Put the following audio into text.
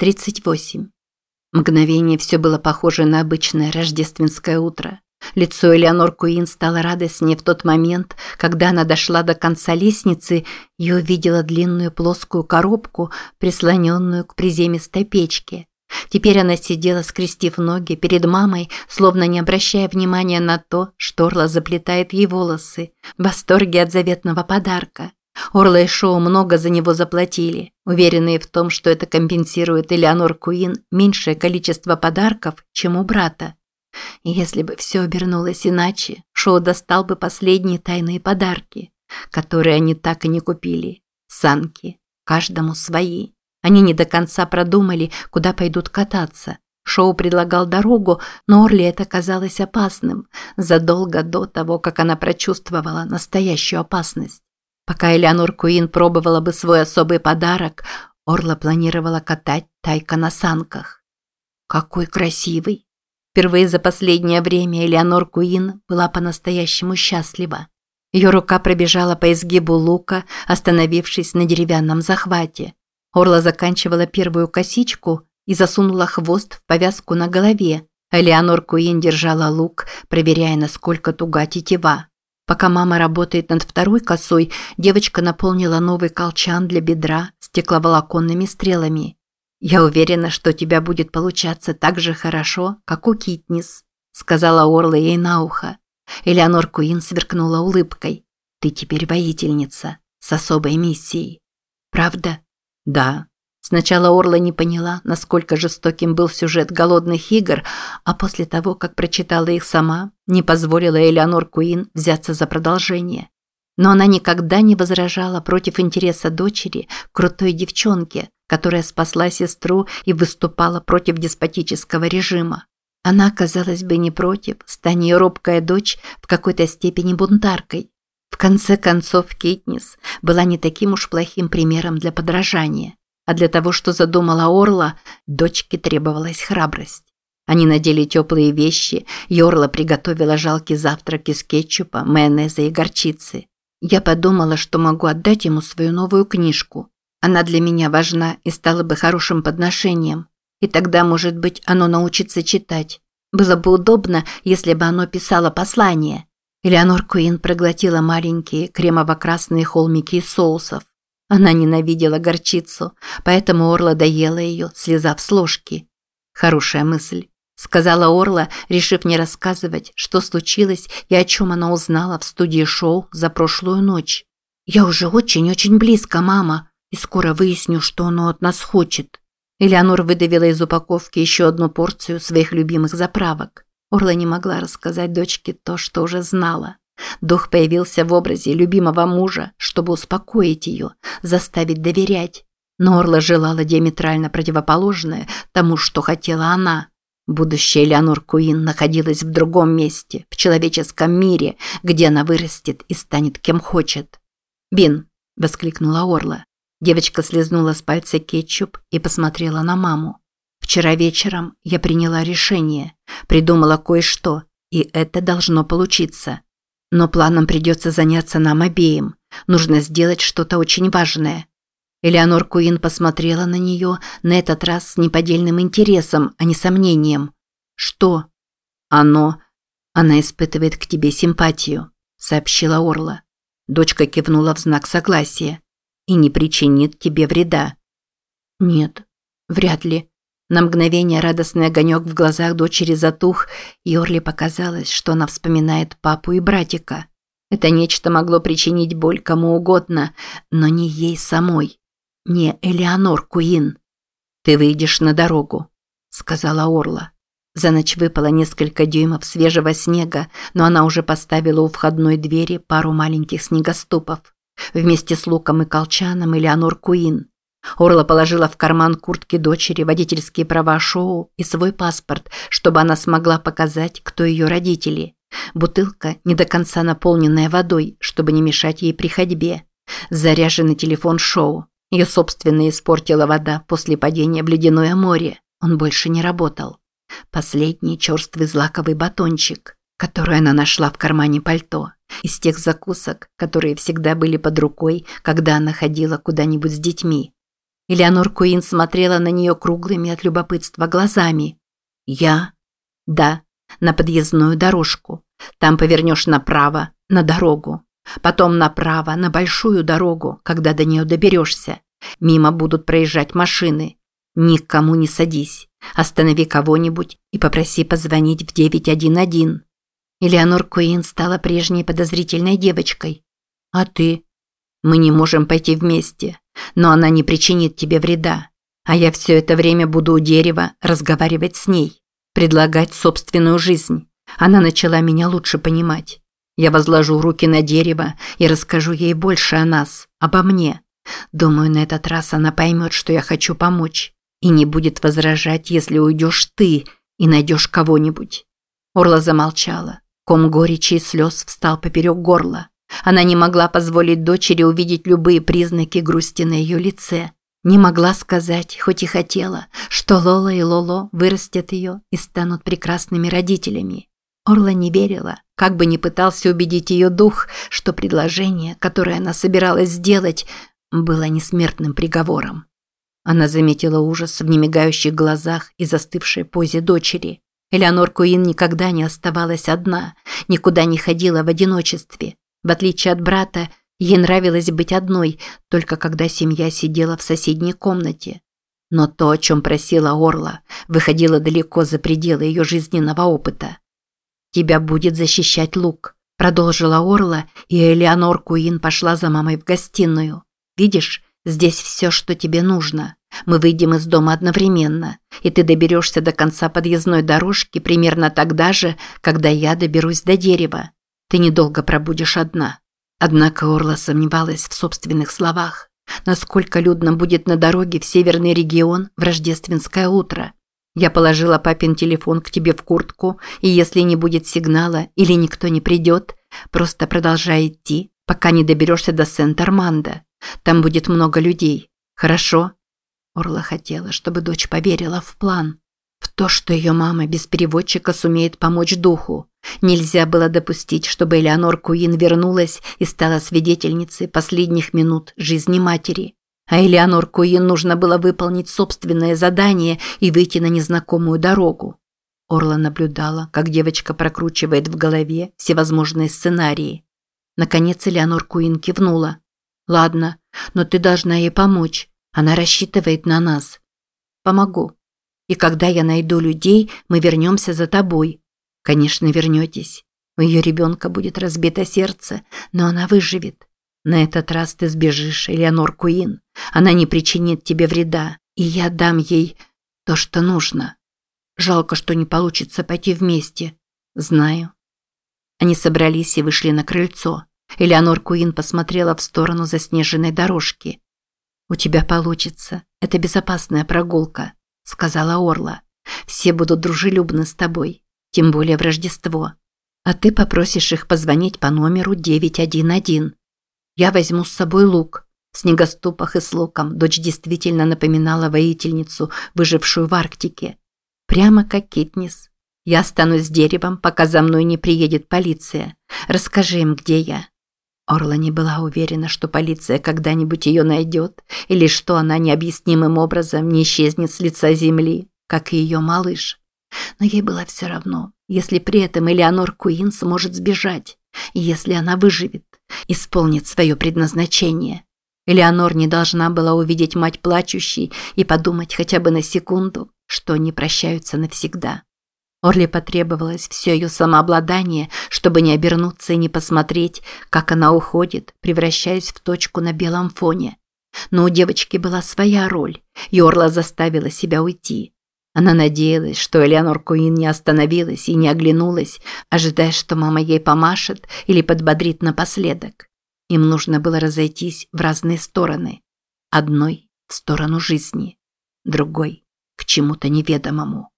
38. Мгновение все было похоже на обычное рождественское утро. Лицо Элеонор Куин стало радостнее в тот момент, когда она дошла до конца лестницы и увидела длинную плоскую коробку, прислоненную к приземистой печке. Теперь она сидела, скрестив ноги перед мамой, словно не обращая внимания на то, что Орла заплетает ей волосы, в восторге от заветного подарка. Орла и Шоу много за него заплатили, уверенные в том, что это компенсирует Элеонор Куин меньшее количество подарков, чем у брата. Если бы все обернулось иначе, Шоу достал бы последние тайные подарки, которые они так и не купили. Санки. Каждому свои. Они не до конца продумали, куда пойдут кататься. Шоу предлагал дорогу, но Орли это казалось опасным, задолго до того, как она прочувствовала настоящую опасность. Пока Элеонор Куин пробовала бы свой особый подарок, Орла планировала катать Тайка на санках. Какой красивый! Впервые за последнее время Элеонор Куин была по-настоящему счастлива. Ее рука пробежала по изгибу лука, остановившись на деревянном захвате. Орла заканчивала первую косичку и засунула хвост в повязку на голове, Элеонор Куин держала лук, проверяя, насколько туга тетива. Пока мама работает над второй косой, девочка наполнила новый колчан для бедра стекловолоконными стрелами. «Я уверена, что у тебя будет получаться так же хорошо, как у Китнис», сказала Орла ей на ухо. Элеонор Куин сверкнула улыбкой. «Ты теперь воительница с особой миссией». «Правда?» «Да». Сначала Орла не поняла, насколько жестоким был сюжет «Голодных игр», а после того, как прочитала их сама, не позволила Элеонор Куин взяться за продолжение. Но она никогда не возражала против интереса дочери, крутой девчонке, которая спасла сестру и выступала против деспотического режима. Она, казалось бы, не против, стань ее робкая дочь в какой-то степени бунтаркой. В конце концов, Китнис была не таким уж плохим примером для подражания. А для того, что задумала Орла, дочке требовалась храбрость. Они надели теплые вещи, Орла приготовила жалкий завтрак из кетчупа, майонеза и горчицы. Я подумала, что могу отдать ему свою новую книжку. Она для меня важна и стала бы хорошим подношением. И тогда, может быть, оно научится читать. Было бы удобно, если бы оно писало послание. Элеонор Куин проглотила маленькие кремово-красные холмики из соусов. Она ненавидела горчицу, поэтому Орла доела ее, слезав с ложки. Хорошая мысль, сказала Орла, решив не рассказывать, что случилось и о чем она узнала в студии шоу за прошлую ночь. Я уже очень-очень близко, мама, и скоро выясню, что оно от нас хочет. Элеонор выдавила из упаковки еще одну порцию своих любимых заправок. Орла не могла рассказать дочке то, что уже знала. Дух появился в образе любимого мужа, чтобы успокоить ее, заставить доверять. Но Орла желала диаметрально противоположное тому, что хотела она. Будущее Леонор Куин находилась в другом месте, в человеческом мире, где она вырастет и станет кем хочет. «Бин!» – воскликнула Орла. Девочка слезнула с пальца кетчуп и посмотрела на маму. «Вчера вечером я приняла решение, придумала кое-что, и это должно получиться. Но планом придется заняться нам обеим. Нужно сделать что-то очень важное. Элеонор Куин посмотрела на нее, на этот раз с неподдельным интересом, а не сомнением. «Что?» «Оно...» «Она испытывает к тебе симпатию», – сообщила Орла. Дочка кивнула в знак согласия. «И не причинит тебе вреда». «Нет, вряд ли», на мгновение радостный огонек в глазах дочери затух, и Орли показалось, что она вспоминает папу и братика. Это нечто могло причинить боль кому угодно, но не ей самой. Не Элеонор Куин. «Ты выйдешь на дорогу», – сказала Орла. За ночь выпало несколько дюймов свежего снега, но она уже поставила у входной двери пару маленьких снегоступов. Вместе с луком и колчаном Элеонор Куин. Орла положила в карман куртки дочери водительские права Шоу и свой паспорт, чтобы она смогла показать, кто ее родители. Бутылка, не до конца наполненная водой, чтобы не мешать ей при ходьбе. Заряженный телефон Шоу. Ее собственно испортила вода после падения в ледяное море. Он больше не работал. Последний черствый злаковый батончик, который она нашла в кармане пальто. Из тех закусок, которые всегда были под рукой, когда она ходила куда-нибудь с детьми. Элеонор Куин смотрела на нее круглыми от любопытства глазами. «Я?» «Да, на подъездную дорожку. Там повернешь направо, на дорогу. Потом направо, на большую дорогу, когда до нее доберешься. Мимо будут проезжать машины. Никому не садись. Останови кого-нибудь и попроси позвонить в 911. Элеонор Куин стала прежней подозрительной девочкой. А ты? Мы не можем пойти вместе, но она не причинит тебе вреда. А я все это время буду у дерева разговаривать с ней, предлагать собственную жизнь. Она начала меня лучше понимать. Я возложу руки на дерево и расскажу ей больше о нас, обо мне. Думаю, на этот раз она поймет, что я хочу помочь. И не будет возражать, если уйдешь ты и найдешь кого-нибудь. Орла замолчала. Ком горечи и слез встал поперек горла. Она не могла позволить дочери увидеть любые признаки грусти на ее лице. Не могла сказать, хоть и хотела, что Лола и Лоло вырастят ее и станут прекрасными родителями. Орла не верила, как бы ни пытался убедить ее дух, что предложение, которое она собиралась сделать, было несмертным приговором. Она заметила ужас в немигающих глазах и застывшей позе дочери. Элеонор Куин никогда не оставалась одна, никуда не ходила в одиночестве. В отличие от брата, ей нравилось быть одной, только когда семья сидела в соседней комнате. Но то, о чем просила Орла, выходило далеко за пределы ее жизненного опыта. «Тебя будет защищать Лук», – продолжила Орла, и Элеонор Куин пошла за мамой в гостиную. «Видишь, Здесь все, что тебе нужно. Мы выйдем из дома одновременно, и ты доберешься до конца подъездной дорожки примерно тогда же, когда я доберусь до дерева. Ты недолго пробудешь одна». Однако Орла сомневалась в собственных словах. Насколько людно будет на дороге в северный регион в рождественское утро. Я положила папин телефон к тебе в куртку, и если не будет сигнала или никто не придет, просто продолжай идти, пока не доберешься до Сент-Армандо. Там будет много людей. Хорошо?» Орла хотела, чтобы дочь поверила в план. То, что ее мама без переводчика сумеет помочь духу. Нельзя было допустить, чтобы Элеонор Куин вернулась и стала свидетельницей последних минут жизни матери. А Элеонор Куин нужно было выполнить собственное задание и выйти на незнакомую дорогу. Орла наблюдала, как девочка прокручивает в голове всевозможные сценарии. Наконец Элеонор Куин кивнула. Ладно, но ты должна ей помочь. Она рассчитывает на нас. Помогу. И когда я найду людей, мы вернемся за тобой. Конечно, вернетесь. У ее ребенка будет разбито сердце, но она выживет. На этот раз ты сбежишь, Элеонор Куин. Она не причинит тебе вреда, и я дам ей то, что нужно. Жалко, что не получится пойти вместе. Знаю. Они собрались и вышли на крыльцо. Элеонор Куин посмотрела в сторону заснеженной дорожки. «У тебя получится. Это безопасная прогулка», – сказала Орла. «Все будут дружелюбны с тобой, тем более в Рождество. А ты попросишь их позвонить по номеру 911. Я возьму с собой лук». В снегоступах и с луком дочь действительно напоминала воительницу, выжившую в Арктике. Прямо как Китнис. Я останусь с деревом, пока за мной не приедет полиция. Расскажи им, где я. Орла не была уверена, что полиция когда-нибудь ее найдет, или что она необъяснимым образом не исчезнет с лица земли, как и ее малыш. Но ей было все равно, если при этом Элеонор Куин сможет сбежать, если она выживет, исполнит свое предназначение. Элеонор не должна была увидеть мать плачущей и подумать хотя бы на секунду, что они прощаются навсегда. Орли потребовалось все ее самообладание, чтобы не обернуться и не посмотреть, как она уходит, превращаясь в точку на белом фоне. Но у девочки была своя роль, и Орла заставила себя уйти. Она надеялась, что Элеонор Куин не остановилась и не оглянулась, ожидая, что мама ей помашет или подбодрит напоследок. Им нужно было разойтись в разные стороны. Одной – в сторону жизни, другой – к чему-то неведомому.